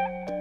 you